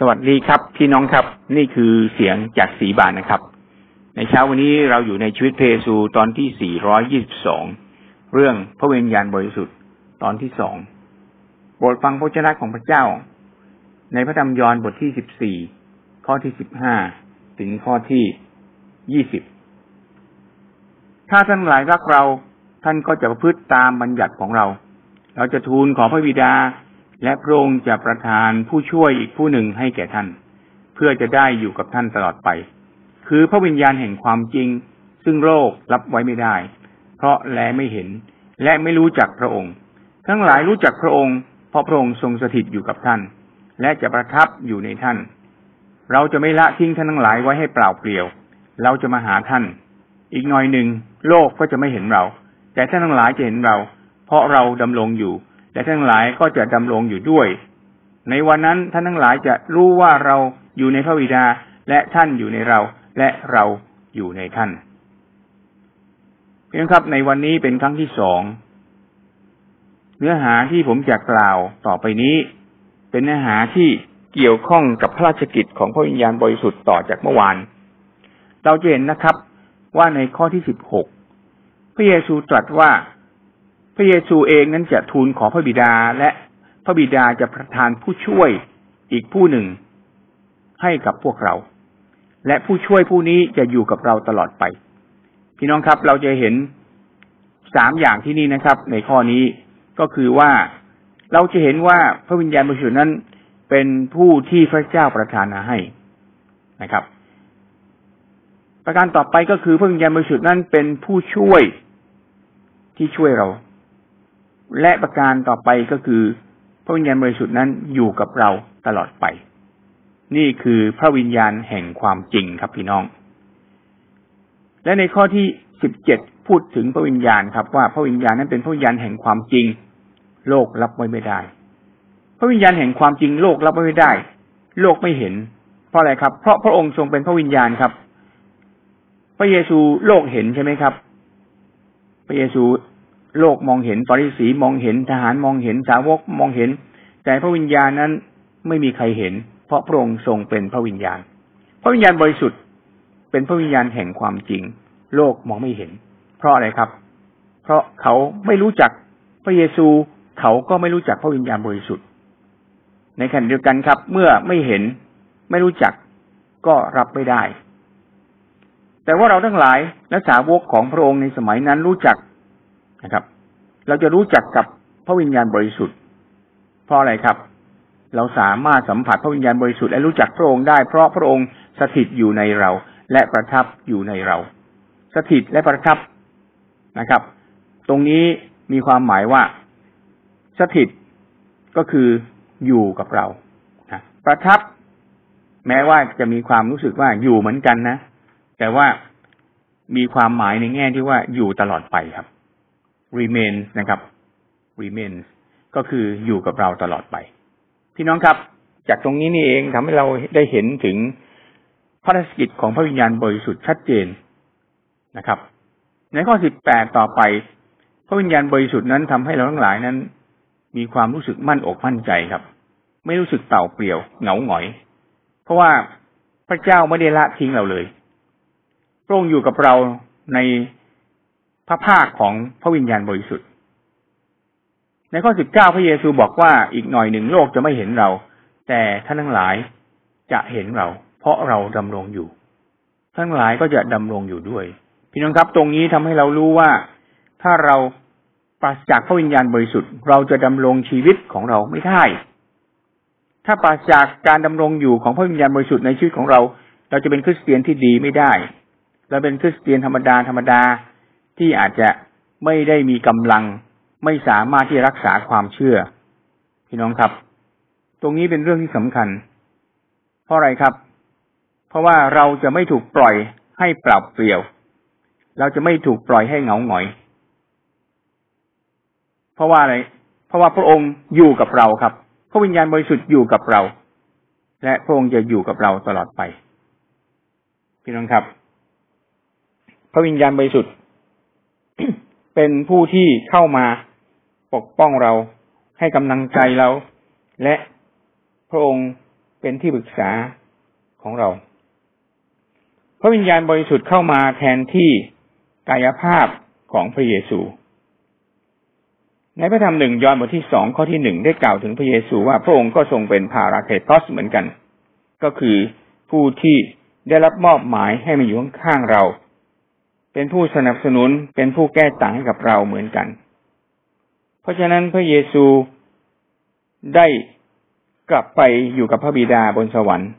สวัสดีครับ พี่น้องครับ นี่คือเสียงจากสีบานนะครับ ในเช้าวันนี้เราอยู่ในชีวิตเพซูตอนที่ 422 เรื่องพระวิญญาณบริสุทธิ์ตอนที่สองโปรดฟังพระเจ้าของพระเจ้า ในพระธรรมยอห์นบทที่ 14 ข้อที่ 15 ถึงข้อที่ 20 ถ้าท่านหลายรักเรา ท่านก็จะประพฤติตามบัญญัติของเรา เราจะทูลขอพระบิดา และพระองค์จะประทานผู้ช่วยอีกผู้หนึ่งให้แก่ท่าน เพื่อจะได้อยู่กับท่านตลอดไป คือพระวิญญาณแห่งความจริง ซึ่งโลกรับไว้ไม่ได้ เพราะแลไม่เห็น และไม่รู้จักพระองค์ ทั้งหลายรู้จักพระองค์ เพราะพระองค์ทรงสถิตอยู่กับท่าน และจะประทับอยู่ในท่าน เราจะไม่ละทิ้งท่านทั้งหลายไว้ให้เปล่าเปลี่ยว เราจะมาหาท่าน อีกหน่อยหนึ่งโลกก็จะไม่เห็นเรา แต่ท่านทั้งหลายจะเห็นเรา เพราะเราดำรงอยู่ และทั้งหลายก็จะดำรงอยู่ด้วย ในวันนั้นท่านทั้งหลายจะรู้ว่าเราอยู่ในพระวิดาและท่านอยู่ในเรา และเราอยู่ในท่านเพียงครับในวันนี้เป็นครั้งที่สองเนื้อหาที่ผมจะกล่าวต่อไปนี้ เป็นเนื้อหาที่เกี่ยวข้องกับพระราชกิจของพระวิญญาณบริสุทธิ์ต่อจากเมื่อวาน เราจะเห็นนะครับว่าในข้อที่สิบหกพระเยซูตรัสว่า พระเยซูเองนั้นจะทูลขอพระบิดาและพระบิดาจะประทานผู้ช่วยอีกผู้หนึ่งให้กับพวกเรา และผู้ช่วยผู้นี้จะอยู่กับเราตลอดไป พี่น้องครับเราจะเห็นสามอย่างที่นี่นะครับ ในข้อนี้ก็คือว่าเราจะเห็นว่าพระวิญญาณบริสุทธิ์นั้นเป็นผู้ที่พระเจ้าประทานาให้นะครับ ประการต่อไปก็คือพระวิญญาณบริสุทธิ์นั้นเป็นผู้ช่วยที่ช่วยเรา และประการต่อไปก็คือ พระวิญญาณบริสุทธิ์นั้นอยู่กับเราตลอดไป นี่คือพระวิญญาณแห่งความจริงครับพี่น้อง และในข้อที่สิบเจ็ดพูดถึงพระวิญญาณครับว่าพระวิญญาณนั้นเป็นพระวิญญาณแห่งความจริง โลกรับไว้ไม่ได้ พระวิญญาณแห่งความจริงโลกรับไว้ไม่ได้ โลกไม่เห็น เพราะอะไรครับ เพราะพระองค์ทรงเป็นพระวิญญาณครับ พระเยซูโลกเห็นใช่ไหมครับ พระเยซู โลกมองเห็นปริสีมองเห็นทหารมองเห็นสาวกมองเห็น แต่พระวิญญาณนั้นไม่มีใครเห็น เพราะพระองค์ทรงเป็นพระวิญญาณ พระวิญญาณบริสุทธิ์ เป็นพระวิญญาณแห่งความจริง โลกมองไม่เห็น เพราะอะไรครับ เพราะเขาไม่รู้จักพระเยซูเขาก็ไม่รู้จักพระวิญญาณบริสุทธิ์ ในขณะเดียวกันครับ เมื่อไม่เห็นไม่รู้จักก็รับไม่ได้ แต่ว่าเราทั้งหลายและสาวกของพระองค์ในสมัยนั้นรู้จัก นะครับ เราจะรู้จักกับพระวิญญาณบริสุทธิ์ เพราะอะไรครับ เราสามารถสัมผัสพระวิญญาณบริสุทธิ์และรู้จักพระองค์ได้ เพราะพระองค์สถิตอยู่ในเรา และประทับอยู่ในเรา สถิตและประทับนะครับ ตรงนี้มีความหมายว่าสถิตก็คืออยู่กับเราประทับ แม้ว่าจะมีความรู้สึกว่าอยู่เหมือนกันนะ แต่ว่ามีความหมายในแง่ที่ว่าอยู่ตลอดไปครับ remains นะครับ remains ก็คืออยู่กับเราตลอดไป พี่น้องครับ จากตรงนี้นี่เองทำให้เราได้เห็นถึงพระราชกิจของพระวิญญาณบริสุทธิ์ชัดเจนนะครับ ในข้อสิบแปดต่อไป พระวิญญาณบริสุทธิ์นั้นทำให้เราทั้งหลายนั้น มีความรู้สึกมั่นอกมั่นใจครับ ไม่รู้สึกเต่าเปลี่ยวเหงาหงอย เพราะว่าพระเจ้าไม่ได้ละทิ้งเราเลยพระองค์อยู่กับเราใน พระภาคของพระวิญญาณบริสุทธิ์ ในข้อสิบเก้าพระเยซูบอกว่าอีกหน่อยหนึ่งโลกจะไม่เห็นเรา แต่ท่านทั้งหลายจะเห็นเรา เพราะเราดำรงอยู่ทั้งหลายก็จะดำรงอยู่ด้วย พี่น้องครับตรงนี้ทำให้เรารู้ว่าถ้าเราปราศจากพระวิญญาณบริสุทธิ์ เราจะดำรงชีวิตของเราไม่ได้ ถ้าปราศจากการดำรงอยู่ของพระวิญญาณบริสุทธิ์ในชีวิตของเรา เราจะเป็นคริสเตียนที่ดีไม่ได้ เราเป็นคริสเตียนธรรมดาธรรมดา ที่อาจจะไม่ได้มีกำลัง ไม่สามารถที่รักษาความเชื่อ พี่น้องครับ ตรงนี้เป็นเรื่องที่สำคัญ เพราะอะไรครับ เพราะว่าเราจะไม่ถูกปล่อยให้เปล่าเปลี่ยว เราจะไม่ถูกปล่อยให้เหงาหงอย เพราะว่าอะไร เพราะว่าพระองค์อยู่กับเราครับ พระวิญญาณบริสุทธิ์อยู่กับเรา และพระองค์จะอยู่กับเราตลอดไป พี่น้องครับ พระวิญญาณบริสุทธิ์ เป็นผู้ที่เข้ามาปกป้องเราให้กำลังใจเรา และพระองค์เป็นที่ปรึกษาของเรา พระวิญญาณบริสุทธิ์เข้ามาแทนที่กายภาพของพระเยซู ในพระธรรมหนึ่งยอห์นบทที่สองข้อที่หนึ่งได้กล่าวถึงพระเยซูว่าพระองค์ก็ทรงเป็นพาราเคตอสเหมือนกัน ก็คือผู้ที่ได้รับมอบหมายให้มาอยู่ข้างๆเรา เป็นผู้สนับสนุนเป็นผู้แก้ต่างให้กับเราเหมือนกัน เพราะฉะนั้นพระเยซูได้กลับไปอยู่กับพระบิดาบนสวรรค์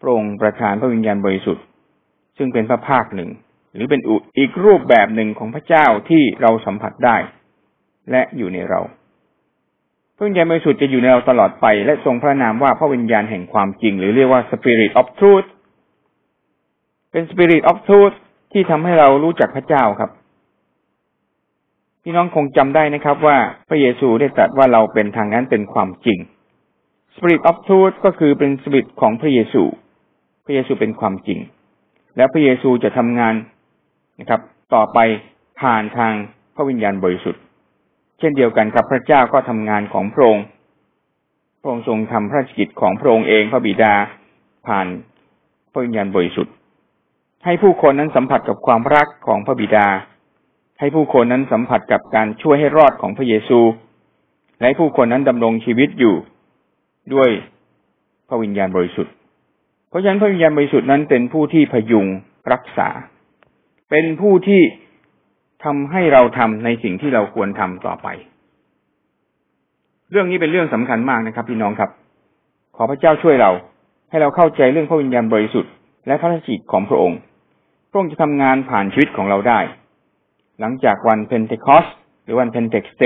พระองค์ประทานพระวิญญาณบริสุทธิ์ ซึ่งเป็นพระภาคหนึ่ง หรือเป็นอีกรูปแบบหนึ่งของพระเจ้าที่เราสัมผัสได้ และอยู่ในเรา พระวิญญาณบริสุทธิ์จะอยู่ในเราตลอดไป และทรงพระนามว่าพระวิญญาณแห่งความจริง หรือเรียกว่า Spirit of Truth เป็น Spirit of Truth ที่ทำให้เรารู้จักพระเจ้าครับ พี่น้องคงจำได้นะครับ ว่าพระเยซูได้ตรัสว่าเราเป็นทางนั้นเป็นความจริง Spirit of Truth ก็คือเป็นสปิริตของพระเยซู พระเยซูเป็นความจริง แล้วพระเยซูจะทำงานนะครับ ต่อไปผ่านทางพระวิญญาณบริสุทธิ์ เช่นเดียวกันครับพระเจ้าก็ทำงานของพระองค์พระองค์ทรงทำพระราชกิจของพระองค์เองพระบิดาผ่านพระวิญญาณบริสุทธิ์ ให้ผู้คนนั้นสัมผัสกับความรักของพระบิดา ให้ผู้คนนั้นสัมผัสกับการช่วยให้รอดของพระเยซู และผู้คนนั้นดำรงชีวิตอยู่ด้วยพระวิญญาณบริสุทธิ์ เพราะฉะนั้นพระวิญญาณบริสุทธิ์นั้นเป็นผู้ที่พยุงรักษา เป็นผู้ที่ทำให้เราทำในสิ่งที่เราควรทำต่อไป เรื่องนี้เป็นเรื่องสำคัญมากนะครับ พี่น้องครับ ขอพระเจ้าช่วยเรา ให้เราเข้าใจเรื่องพระวิญญาณบริสุทธิ์และพระราชกิจของพระองค์ พระองค์จะทำงานผ่านชีวิตของเราได้ หลังจากวันเพนเทคอสหรือวันเพนเทคอสเต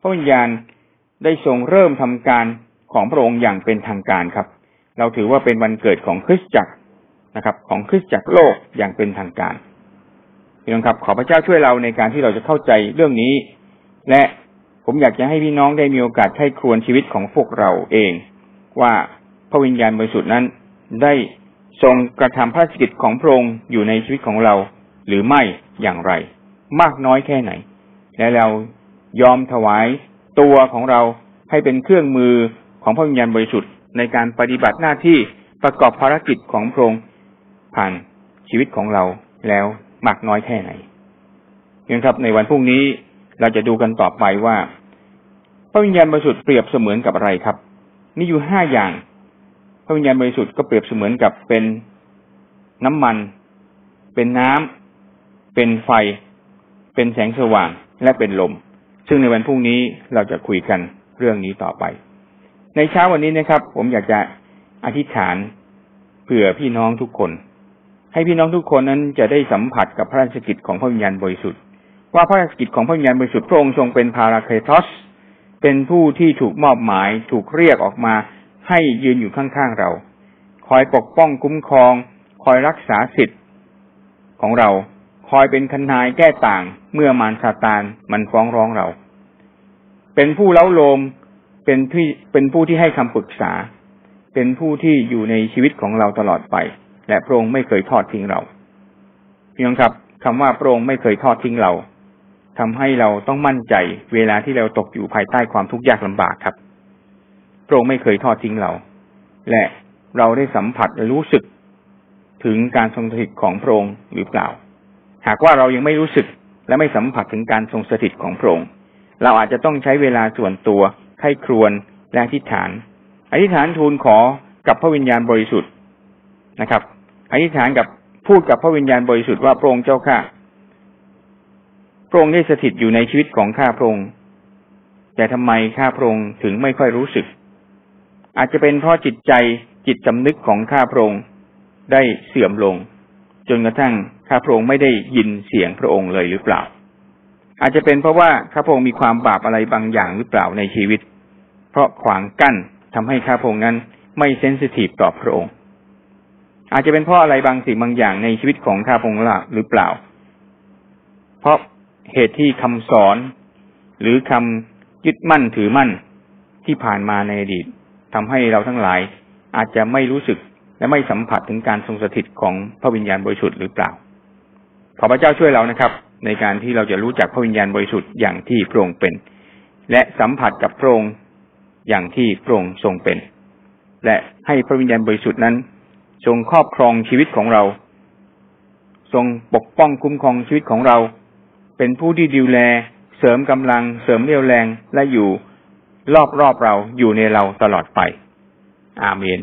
พระวิญญาณได้ทรงเริ่มทำการของพระองค์อย่างเป็นทางการครับ เราถือว่าเป็นวันเกิดของคริสตจักรนะครับ ของคริสตจักรโลกอย่างเป็นทางการพี่น้องครับ ขอพระเจ้าช่วยเราในการที่เราจะเข้าใจเรื่องนี้ และผมอยากจะให้พี่น้องได้มีโอกาสให้ครวนชีวิตของพวกเราเอง ว่าพระวิญญาณบริสุทธิ์นั้นได้ ทรงกระทำพระกิจของพระองค์อยู่ในชีวิตของเรา หรือไม่อย่างไร มากน้อยแค่ไหน และเรายอมถวายตัวของเราให้เป็นเครื่องมือของพระวิญญาณบริสุทธิ์ในการปฏิบัติหน้าที่ประกอบภารกิจของพระองค์ผ่านชีวิตของเราแล้วมากน้อยแค่ไหนนะครับ ในวันพรุ่งนี้เราจะดูกันต่อไปว่า พระวิญญาณบริสุทธิ์เปรียบเสมือนกับอะไรครับ มีอยู่ห้าอย่าง ระวิญญาณบริสุทธิ์ก็เปรียบเสมือนกับเป็นน้ำมัน เป็นน้ำเป็นไฟ เป็นแสงสว่าง และเป็นลม ซึ่งในวันพรุ่งนี้เราจะคุยกันเรื่องนี้ต่อไป ในเช้าวันนี้นะครับ ผมอยากจะอธิษฐานเผื่อพี่น้องทุกคน ให้พี่น้องทุกคนนั้นจะได้สัมผัสกับพระราชกิจของพระวิญญาณบริสุทธิ์ว่าพระราชกิจของพระวิญญาณบริสุทธิ์พระองค์ทรงเป็นพาราเคทอสเป็นผู้ที่ถูกมอบหมายถูกเรียกออกมา ให้ยืนอยู่ข้างๆเรา คอยปกป้องคุ้มครอง คอยรักษาสิทธิ์ของเรา คอยเป็นคนายแก้ต่างเมื่อมารซาตานมันฟ้องร้องเรา เป็นผู้เล้าโลมเป็นที่เป็นผู้ที่ให้คำปรึกษา เป็นผู้ที่อยู่ในชีวิตของเราตลอดไป และพระองค์ไม่เคยทอดทิ้งเราพี่น้องครับคำว่าพระองค์ไม่เคยทอดทิ้งเราทำให้เราต้องมั่นใจเวลาที่เราตกอยู่ภายใต้ความทุกข์ยากลำบากครับ ระองค์ไม่เคยทอดทิ้งเรา และเราได้สัมผัสและรู้สึกถึงการทรงสถิตของพระองค์หรือเปล่า หากว่าเรายังไม่รู้สึกและไม่สัมผัสถึงการทรงสถิตของพระองค์ เราอาจจะต้องใช้เวลาส่วนตัวไข้ครวนและอธิษฐาน อธิษฐานทูลขอกับพระวิญญาณบริสุทธิ์นะครับ อธิษฐานกับพูดกับพระวิญญาณบริสุทธิ์ว่าพระองค์เจ้าข้าพระองค์ได้สถิตอยู่ในชีวิตของข้าพระองค์แต่ทำไมข้าพระองค์ถึงไม่ค่อยรู้สึก อาจจะเป็นเพราะจิตใจจิตสำนึกของข้าพระองค์ได้เสื่อมลง จนกระทั่งข้าพระองค์ไม่ได้ยินเสียงพระองค์เลยหรือเปล่า อาจจะเป็นเพราะว่าข้าพระองค์มีความบาปอะไรบางอย่างหรือเปล่าในชีวิต เพราะขวางกั้นทำให้ข้าพระองค์นั้นไม่เซนซิทีฟต่อพระองค์ อาจจะเป็นเพราะอะไรบางสิ่งบางอย่างในชีวิตของข้าพระองละหรือเปล่า เพราะเหตุที่คำสอนหรือคำยึดมั่นถือมั่นที่ผ่านมาในอดีต ทำให้เราทั้งหลายอาจจะไม่รู้สึกและไม่สัมผัสถึงการทรงสถิตของพระวิญญาณบริสุทธิ์หรือเปล่า ขอพระเจ้าช่วยเรานะครับ ในการที่เราจะรู้จักพระวิญญาณบริสุทธิ์อย่างที่พระองค์เป็น และสัมผัสกับพระองค์อย่างที่พระองค์ทรงเป็น และให้พระวิญญาณบริสุทธิ์นั้น ทรงครอบครองชีวิตของเรา ทรงปกป้องคุ้มครองชีวิตของเรา เป็นผู้ที่ดูแล เสริมกำลัง เสริมเรี่ยวแรงและอยู่ รอบรอบเราอยู่ในเราตลอดไป อาเมน